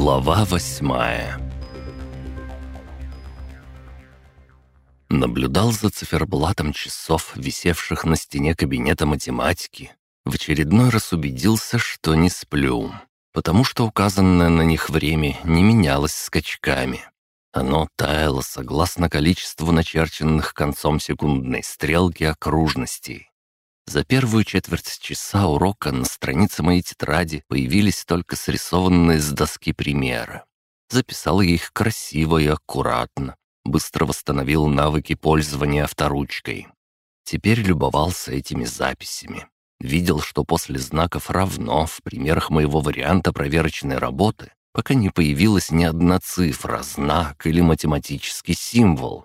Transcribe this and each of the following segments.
Глава восьмая Наблюдал за циферблатом часов, висевших на стене кабинета математики. В очередной раз убедился, что не сплю, потому что указанное на них время не менялось скачками. Оно таяло согласно количеству начерченных концом секундной стрелки окружностей. За первую четверть часа урока на странице моей тетради появились только срисованные с доски примеры. Записал я их красиво и аккуратно, быстро восстановил навыки пользования авторучкой. Теперь любовался этими записями. Видел, что после знаков «равно» в примерах моего варианта проверочной работы пока не появилась ни одна цифра, знак или математический символ,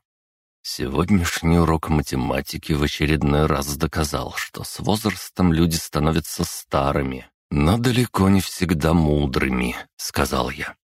Сегодняшний урок математики в очередной раз доказал, что с возрастом люди становятся старыми, но далеко не всегда мудрыми, сказал я.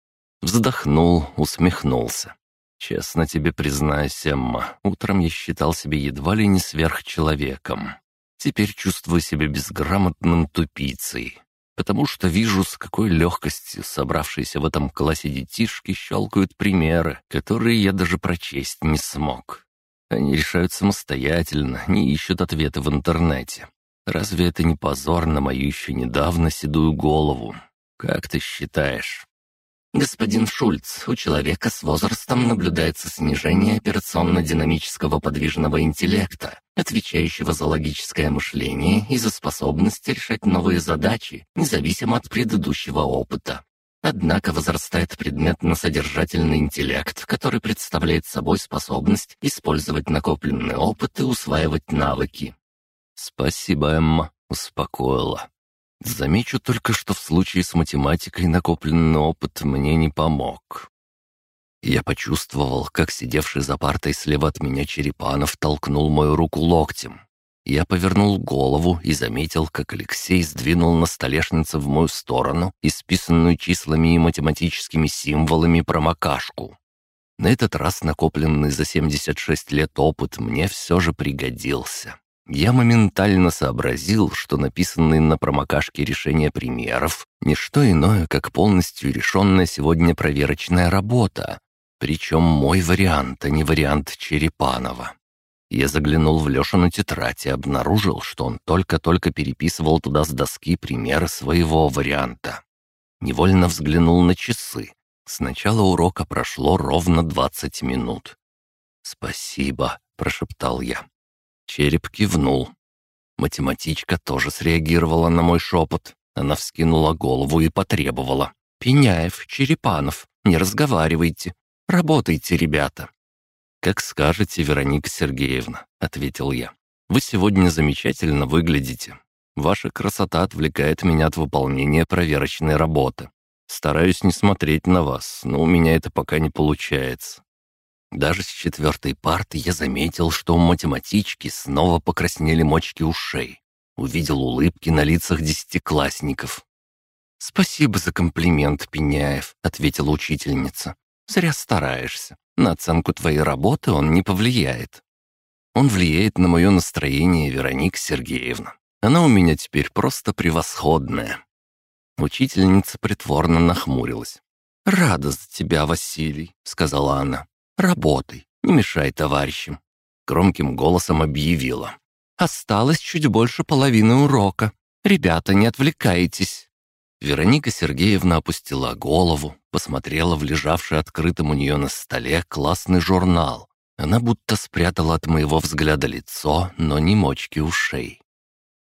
Вздохнул, усмехнулся. Честно тебе признаюсь, Эмма, утром я считал себя едва ли не сверхчеловеком. Теперь чувствую себя безграмотным тупицей, потому что вижу, с какой легкостью собравшиеся в этом классе детишки щелкают примеры, которые я даже прочесть не смог. Они решают самостоятельно, не ищут ответы в интернете. Разве это не позор на мою еще недавно седую голову? Как ты считаешь?» «Господин Шульц, у человека с возрастом наблюдается снижение операционно-динамического подвижного интеллекта, отвечающего за логическое мышление и за способность решать новые задачи, независимо от предыдущего опыта. Однако возрастает предметно-содержательный интеллект, который представляет собой способность использовать накопленный опыт и усваивать навыки. «Спасибо, Эмма», — успокоила. «Замечу только, что в случае с математикой накопленный опыт мне не помог». Я почувствовал, как сидевший за партой слева от меня Черепанов толкнул мою руку локтем. Я повернул голову и заметил, как Алексей сдвинул на столешнице в мою сторону исписанную числами и математическими символами промокашку. На этот раз накопленный за 76 лет опыт мне все же пригодился. Я моментально сообразил, что написанные на промокашке решения примеров — не что иное, как полностью решенная сегодня проверочная работа. Причем мой вариант, а не вариант Черепанова. Я заглянул в Лешину тетрадь и обнаружил, что он только-только переписывал туда с доски примеры своего варианта. Невольно взглянул на часы. С начала урока прошло ровно 20 минут. «Спасибо», — прошептал я. Череп кивнул. Математичка тоже среагировала на мой шепот. Она вскинула голову и потребовала. «Пеняев, Черепанов, не разговаривайте. Работайте, ребята». «Как скажете, Вероника Сергеевна», — ответил я. «Вы сегодня замечательно выглядите. Ваша красота отвлекает меня от выполнения проверочной работы. Стараюсь не смотреть на вас, но у меня это пока не получается». Даже с четвертой парты я заметил, что у математички снова покраснели мочки ушей. Увидел улыбки на лицах десятиклассников. «Спасибо за комплимент, Пеняев», — ответила учительница. «Зря стараешься. На оценку твоей работы он не повлияет. Он влияет на мое настроение, Вероника Сергеевна. Она у меня теперь просто превосходная». Учительница притворно нахмурилась. «Рада за тебя, Василий», — сказала она. «Работай, не мешай товарищам». Громким голосом объявила. «Осталось чуть больше половины урока. Ребята, не отвлекайтесь». Вероника Сергеевна опустила голову, посмотрела в лежавший открытым у нее на столе классный журнал. Она будто спрятала от моего взгляда лицо, но не мочки ушей.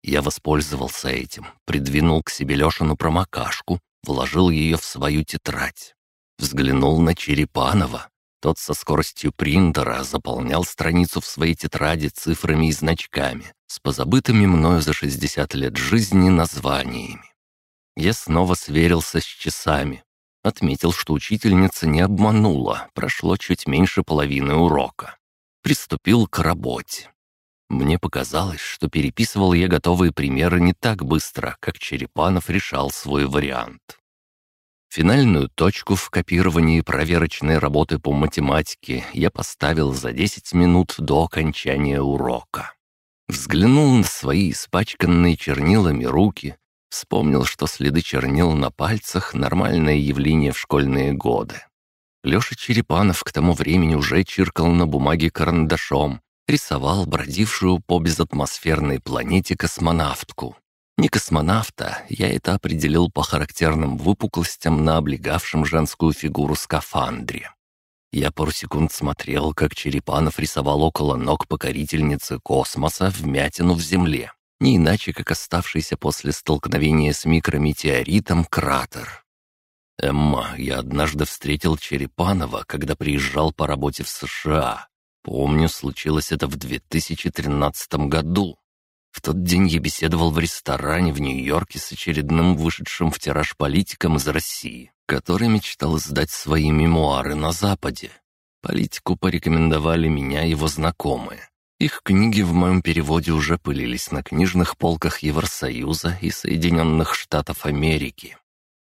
Я воспользовался этим, придвинул к себе Лешину промокашку, вложил ее в свою тетрадь. Взглянул на Черепанова. Тот со скоростью принтера заполнял страницу в своей тетради цифрами и значками с позабытыми мною за 60 лет жизни названиями. Я снова сверился с часами, Отметил, что учительница не обманула, прошло чуть меньше половины урока. Приступил к работе. Мне показалось, что переписывал я готовые примеры не так быстро, как Черепанов решал свой вариант. Финальную точку в копировании проверочной работы по математике я поставил за 10 минут до окончания урока. Взглянул на свои испачканные чернилами руки Вспомнил, что следы чернил на пальцах — нормальное явление в школьные годы. Лёша Черепанов к тому времени уже чиркал на бумаге карандашом, рисовал бродившую по безатмосферной планете космонавтку. Не космонавта, я это определил по характерным выпуклостям на облегавшем женскую фигуру скафандре. Я пару секунд смотрел, как Черепанов рисовал около ног покорительницы космоса вмятину в земле. Не иначе, как оставшийся после столкновения с микрометеоритом кратер. «Эмма, я однажды встретил Черепанова, когда приезжал по работе в США. Помню, случилось это в 2013 году. В тот день я беседовал в ресторане в Нью-Йорке с очередным вышедшим в тираж политиком из России, который мечтал издать свои мемуары на Западе. Политику порекомендовали меня его знакомые. Их книги в моем переводе уже пылились на книжных полках Евросоюза и Соединенных Штатов Америки.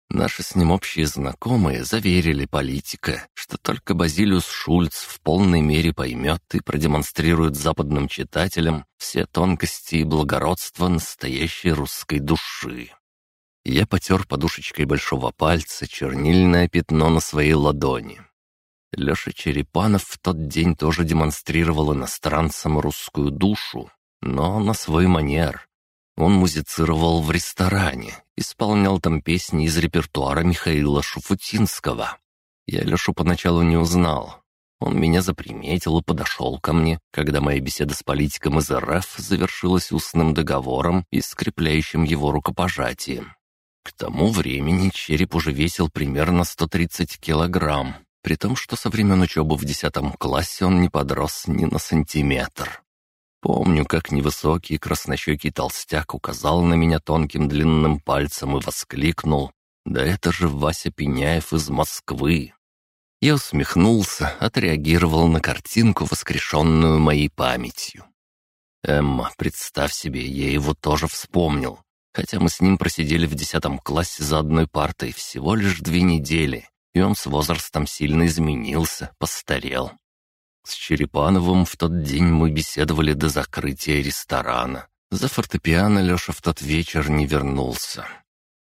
Наши с ним общие знакомые заверили политика, что только Базилиус Шульц в полной мере поймет и продемонстрирует западным читателям все тонкости и благородство настоящей русской души. Я потер подушечкой большого пальца чернильное пятно на своей ладони. Леша Черепанов в тот день тоже демонстрировал иностранцам русскую душу, но на свой манер. Он музицировал в ресторане, исполнял там песни из репертуара Михаила Шуфутинского. Я Лешу поначалу не узнал. Он меня заприметил и подошел ко мне, когда моя беседа с политиком из РФ завершилась устным договором и скрепляющим его рукопожатием. К тому времени череп уже весил примерно 130 килограмм, при том, что со времен учебы в 10 классе он не подрос ни на сантиметр. Помню, как невысокий краснощекий толстяк указал на меня тонким длинным пальцем и воскликнул «Да это же Вася Пеняев из Москвы!» Я усмехнулся, отреагировал на картинку, воскрешенную моей памятью. Эмма, представь себе, я его тоже вспомнил, хотя мы с ним просидели в десятом классе за одной партой всего лишь две недели, и он с возрастом сильно изменился, постарел. С Черепановым в тот день мы беседовали до закрытия ресторана. За фортепиано Леша в тот вечер не вернулся.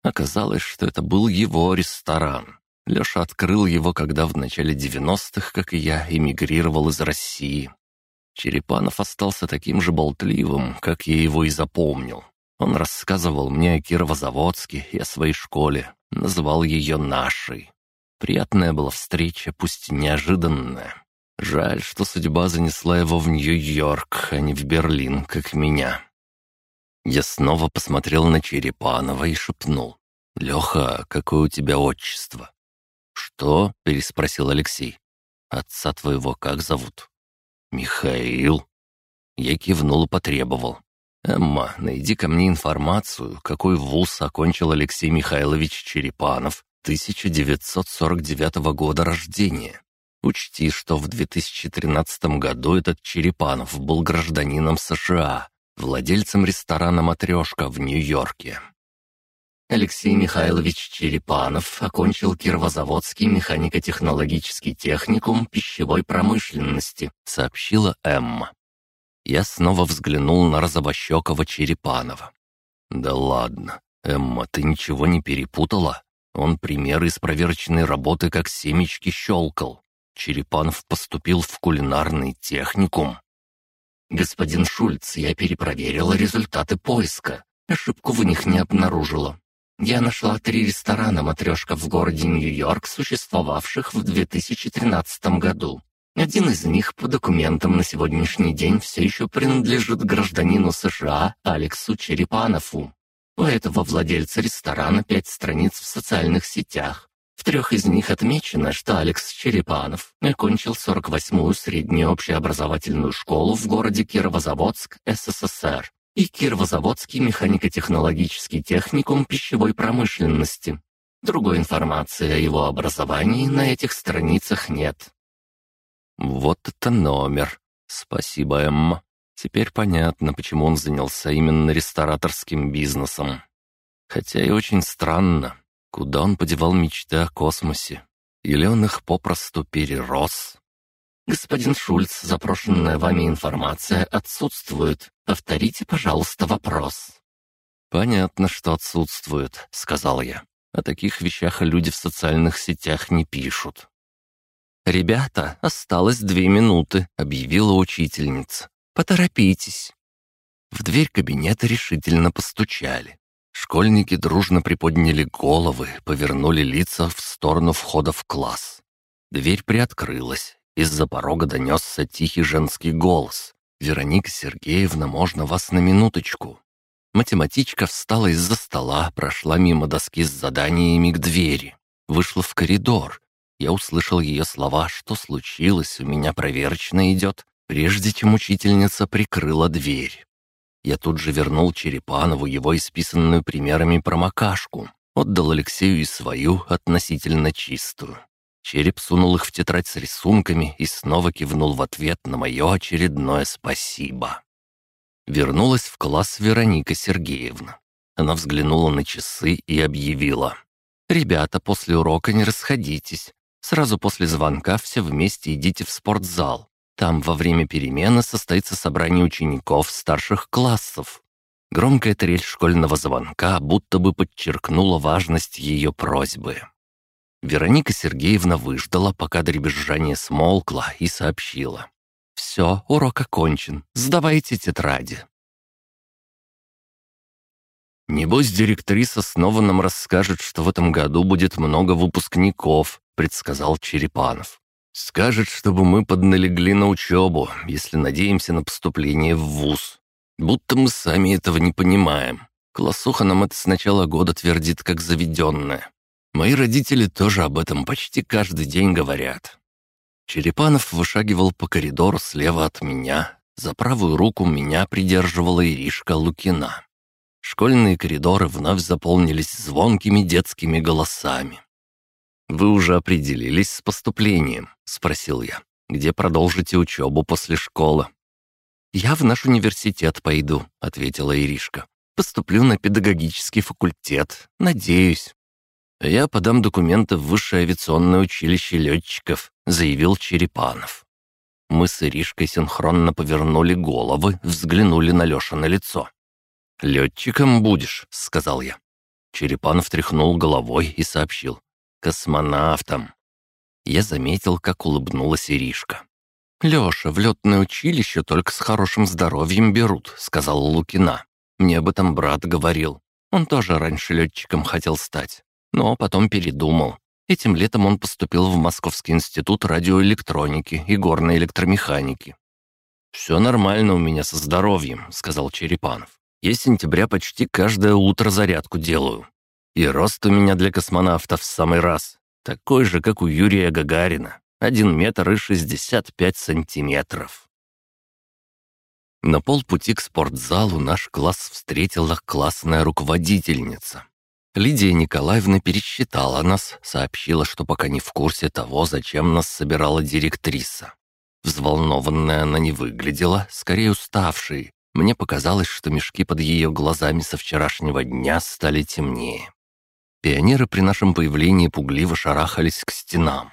Оказалось, что это был его ресторан. Леша открыл его, когда в начале 90-х, как и я, эмигрировал из России. Черепанов остался таким же болтливым, как я его и запомнил. Он рассказывал мне о Кировозаводске и о своей школе, называл ее «нашей». Приятная была встреча, пусть неожиданная. Жаль, что судьба занесла его в Нью-Йорк, а не в Берлин, как меня. Я снова посмотрел на Черепанова и шепнул. «Леха, какое у тебя отчество?» «Что?» — переспросил Алексей. «Отца твоего как зовут?» «Михаил». Я кивнул и потребовал. «Эмма, найди ко мне информацию, какой вуз окончил Алексей Михайлович Черепанов 1949 года рождения. Учти, что в 2013 году этот Черепанов был гражданином США, владельцем ресторана «Матрешка» в Нью-Йорке. Алексей Михайлович Черепанов окончил Кировозаводский механико-технологический техникум пищевой промышленности, сообщила Эмма. Я снова взглянул на розовощекого Черепанова. «Да ладно, Эмма, ты ничего не перепутала? Он примеры из проверочной работы как семечки щелкал. Черепанов поступил в кулинарный техникум. «Господин Шульц, я перепроверила результаты поиска. Ошибку в них не обнаружила. Я нашла три ресторана «Матрешка» в городе Нью-Йорк, существовавших в 2013 году. Один из них по документам на сегодняшний день все еще принадлежит гражданину США Алексу Черепанову. У этого владельца ресторана пять страниц в социальных сетях. В трех из них отмечено, что Алекс Черепанов окончил 48-ю среднюю общеобразовательную школу в городе Кировозаводск, СССР, и Кировозаводский механико-технологический техникум пищевой промышленности. Другой информации о его образовании на этих страницах нет. Вот это номер. Спасибо, Эмма. Теперь понятно, почему он занялся именно рестораторским бизнесом. Хотя и очень странно. Куда он подевал мечты о космосе? Или он их попросту перерос? «Господин Шульц, запрошенная вами информация отсутствует. Повторите, пожалуйста, вопрос». «Понятно, что отсутствует», — сказал я. «О таких вещах люди в социальных сетях не пишут». «Ребята, осталось две минуты», — объявила учительница. «Поторопитесь». В дверь кабинета решительно постучали. Школьники дружно приподняли головы, повернули лица в сторону входа в класс. Дверь приоткрылась. Из-за порога донесся тихий женский голос. «Вероника Сергеевна, можно вас на минуточку?» Математичка встала из-за стола, прошла мимо доски с заданиями к двери. Вышла в коридор, я услышал ее слова «Что случилось? У меня проверочно идет», прежде чем учительница прикрыла дверь. Я тут же вернул Черепанову его исписанную примерами промокашку, отдал Алексею и свою, относительно чистую. Череп сунул их в тетрадь с рисунками и снова кивнул в ответ на мое очередное спасибо. Вернулась в класс Вероника Сергеевна. Она взглянула на часы и объявила. «Ребята, после урока не расходитесь. Сразу после звонка все вместе идите в спортзал. Там во время перемены состоится собрание учеников старших классов. Громкая трель школьного звонка будто бы подчеркнула важность ее просьбы. Вероника Сергеевна выждала, пока дребезжание смолкло, и сообщила. «Все, урок окончен. Сдавайте тетради». «Небось, директриса снова нам расскажет, что в этом году будет много выпускников», — предсказал Черепанов. «Скажет, чтобы мы подналегли на учебу, если надеемся на поступление в ВУЗ. Будто мы сами этого не понимаем. Классуха нам это с начала года твердит, как заведенная. Мои родители тоже об этом почти каждый день говорят». Черепанов вышагивал по коридору слева от меня. За правую руку меня придерживала Иришка Лукина. Школьные коридоры вновь заполнились звонкими детскими голосами. «Вы уже определились с поступлением?» — спросил я. «Где продолжите учебу после школы?» «Я в наш университет пойду», — ответила Иришка. «Поступлю на педагогический факультет. Надеюсь». «Я подам документы в Высшее авиационное училище летчиков», — заявил Черепанов. Мы с Иришкой синхронно повернули головы, взглянули на Леша на лицо. «Летчиком будешь», — сказал я. Черепанов тряхнул головой и сообщил. «Космонавтом». Я заметил, как улыбнулась Иришка. «Леша, в летное училище только с хорошим здоровьем берут», — сказала Лукина. «Мне об этом брат говорил. Он тоже раньше летчиком хотел стать, но потом передумал. Этим летом он поступил в Московский институт радиоэлектроники и горной электромеханики». «Все нормально у меня со здоровьем», — сказал Черепанов. Я сентября почти каждое утро зарядку делаю. И рост у меня для космонавтов в самый раз. Такой же, как у Юрия Гагарина. Один метр и шестьдесят пять сантиметров. На полпути к спортзалу наш класс встретила классная руководительница. Лидия Николаевна пересчитала нас, сообщила, что пока не в курсе того, зачем нас собирала директриса. Взволнованная она не выглядела, скорее уставшей, мне показалось, что мешки под ее глазами со вчерашнего дня стали темнее. Пионеры при нашем появлении пугливо шарахались к стенам.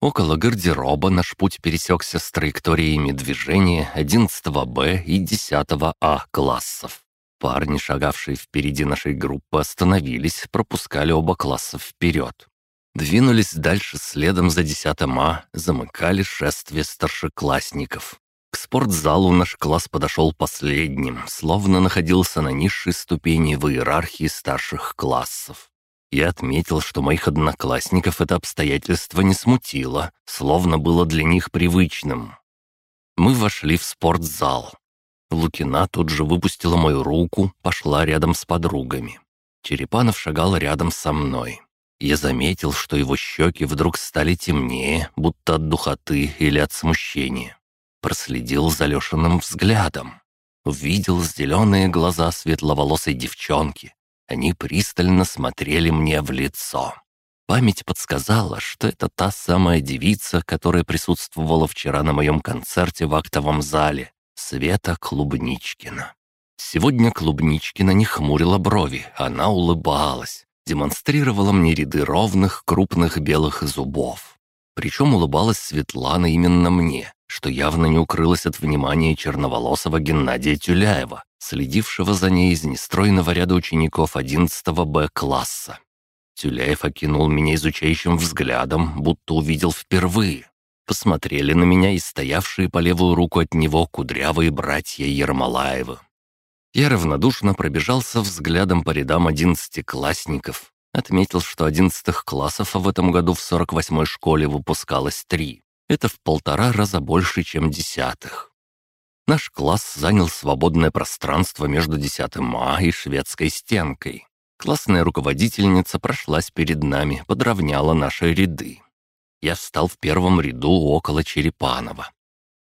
Около гардероба наш путь пересекся с траекториями движения 11 Б и 10 А классов. Парни, шагавшие впереди нашей группы, остановились, пропускали оба класса вперед. Двинулись дальше следом за 10 А, замыкали шествие старшеклассников. К спортзалу наш класс подошел последним, словно находился на низшей ступени в иерархии старших классов. Я отметил, что моих одноклассников это обстоятельство не смутило, словно было для них привычным. Мы вошли в спортзал. Лукина тут же выпустила мою руку, пошла рядом с подругами. Черепанов шагал рядом со мной. Я заметил, что его щеки вдруг стали темнее, будто от духоты или от смущения проследил за Лешиным взглядом. Увидел зеленые глаза светловолосой девчонки. Они пристально смотрели мне в лицо. Память подсказала, что это та самая девица, которая присутствовала вчера на моем концерте в актовом зале, Света Клубничкина. Сегодня Клубничкина не хмурила брови, она улыбалась, демонстрировала мне ряды ровных, крупных белых зубов. Причем улыбалась Светлана именно мне, что явно не укрылось от внимания черноволосого Геннадия Тюляева, следившего за ней из нестройного ряда учеников 11 Б-класса. Тюляев окинул меня изучающим взглядом, будто увидел впервые. Посмотрели на меня и стоявшие по левую руку от него кудрявые братья Ермолаевы. Я равнодушно пробежался взглядом по рядам одиннадцатиклассников, отметил, что одиннадцатых классов в этом году в 48-й школе выпускалось три. Это в полтора раза больше, чем десятых. Наш класс занял свободное пространство между десятым А и шведской стенкой. Классная руководительница прошлась перед нами, подровняла наши ряды. Я встал в первом ряду около Черепанова.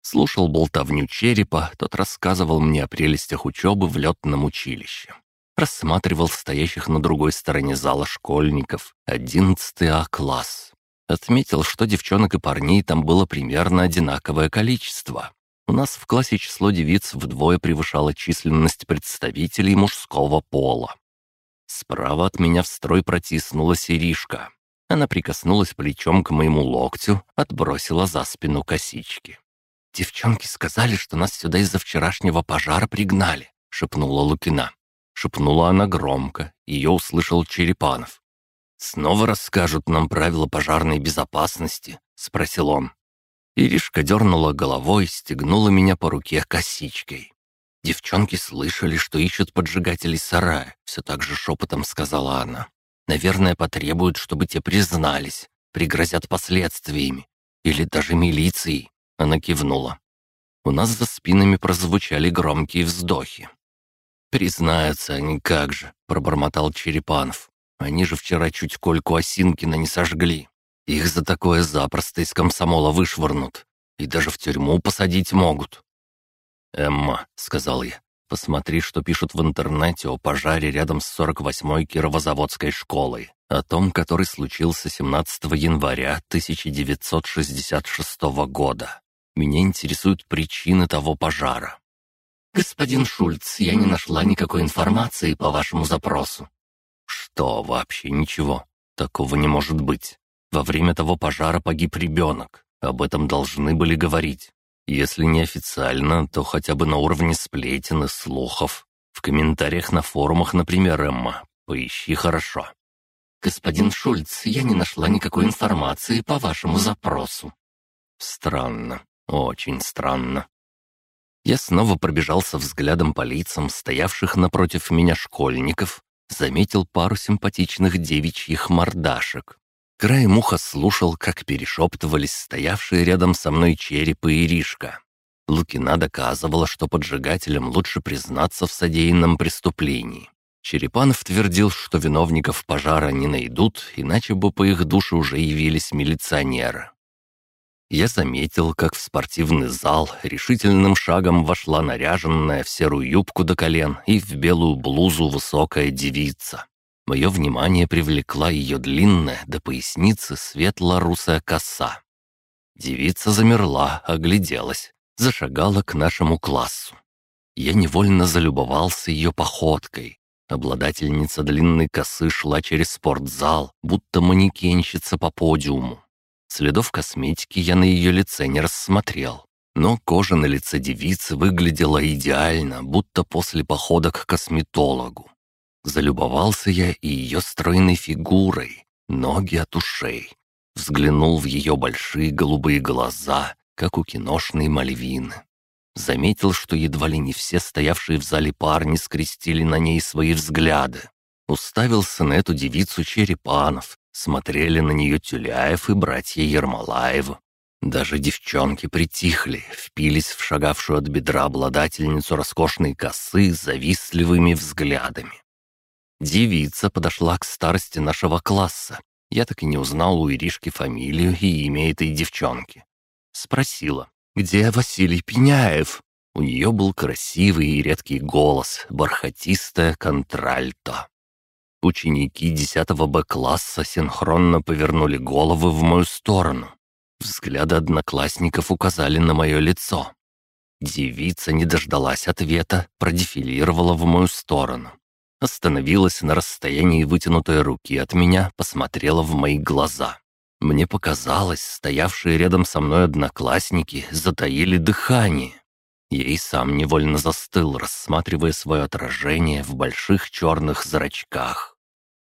Слушал болтовню черепа, тот рассказывал мне о прелестях учебы в летном училище. Рассматривал стоящих на другой стороне зала школьников, 11 А-класс. Отметил, что девчонок и парней там было примерно одинаковое количество. У нас в классе число девиц вдвое превышало численность представителей мужского пола. Справа от меня в строй протиснулась Иришка. Она прикоснулась плечом к моему локтю, отбросила за спину косички. «Девчонки сказали, что нас сюда из-за вчерашнего пожара пригнали», — шепнула Лукина. Шепнула она громко, ее услышал Черепанов. «Снова расскажут нам правила пожарной безопасности?» — спросил он. Иришка дернула головой, стегнула меня по руке косичкой. Девчонки слышали, что ищут поджигателей сарая, все так же шепотом сказала она. Наверное, потребуют, чтобы те признались, пригрозят последствиями. Или даже милицией. Она кивнула. У нас за спинами прозвучали громкие вздохи. «Признаются они как же», — пробормотал Черепанов. «Они же вчера чуть Кольку Осинкина не сожгли. Их за такое запросто из комсомола вышвырнут. И даже в тюрьму посадить могут». «Эмма», — сказал я, Посмотри, что пишут в интернете о пожаре рядом с 48-й Кировозаводской школой, о том, который случился 17 января 1966 года. Меня интересуют причины того пожара». «Господин Шульц, я не нашла никакой информации по вашему запросу». «Что, вообще ничего? Такого не может быть. Во время того пожара погиб ребенок. Об этом должны были говорить. Если не официально, то хотя бы на уровне сплетен и слухов. В комментариях на форумах, например, Эмма. Поищи хорошо. «Господин Шульц, я не нашла никакой информации по вашему запросу». «Странно, очень странно». Я снова пробежался взглядом по лицам стоявших напротив меня школьников, заметил пару симпатичных девичьих мордашек. Краем уха слушал, как перешептывались стоявшие рядом со мной череп и Иришка. Лукина доказывала, что поджигателям лучше признаться в содеянном преступлении. Черепанов твердил, что виновников пожара не найдут, иначе бы по их душе уже явились милиционеры. Я заметил, как в спортивный зал решительным шагом вошла наряженная в серую юбку до колен и в белую блузу высокая девица. Мое внимание привлекла ее длинная до поясницы светло-русая коса. Девица замерла, огляделась, зашагала к нашему классу. Я невольно залюбовался ее походкой. Обладательница длинной косы шла через спортзал, будто манекенщица по подиуму. Следов косметики я на ее лице не рассмотрел, но кожа на лице девицы выглядела идеально, будто после похода к косметологу. Залюбовался я и ее стройной фигурой, ноги от ушей. Взглянул в ее большие голубые глаза, как у киношной Мальвины. Заметил, что едва ли не все стоявшие в зале парни скрестили на ней свои взгляды. Уставился на эту девицу Черепанов, смотрели на нее Тюляев и братья Ермолаевы. Даже девчонки притихли, впились в шагавшую от бедра обладательницу роскошной косы завистливыми взглядами. Девица подошла к старости нашего класса. Я так и не узнал у Иришки фамилию и имя этой девчонки. Спросила, где Василий Пеняев? У нее был красивый и редкий голос, бархатистая контральто. Ученики 10 Б-класса синхронно повернули головы в мою сторону. Взгляды одноклассников указали на мое лицо. Девица не дождалась ответа, продефилировала в мою сторону остановилась на расстоянии вытянутой руки от меня, посмотрела в мои глаза. Мне показалось, стоявшие рядом со мной одноклассники затаили дыхание. Я и сам невольно застыл, рассматривая свое отражение в больших черных зрачках.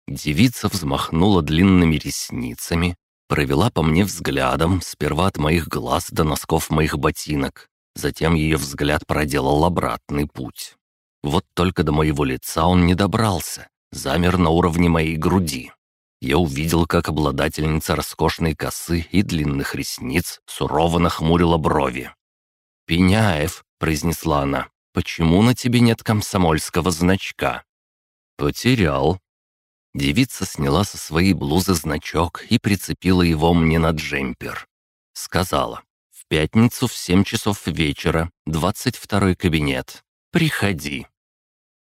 Девица взмахнула длинными ресницами, провела по мне взглядом, сперва от моих глаз до носков моих ботинок. Затем ее взгляд проделал обратный путь. Вот только до моего лица он не добрался, замер на уровне моей груди. Я увидел, как обладательница роскошной косы и длинных ресниц сурово нахмурила брови. «Пеняев», — произнесла она, — «почему на тебе нет комсомольского значка?» «Потерял». Девица сняла со своей блузы значок и прицепила его мне на джемпер. Сказала, «В пятницу в семь часов вечера, двадцать второй кабинет. Приходи».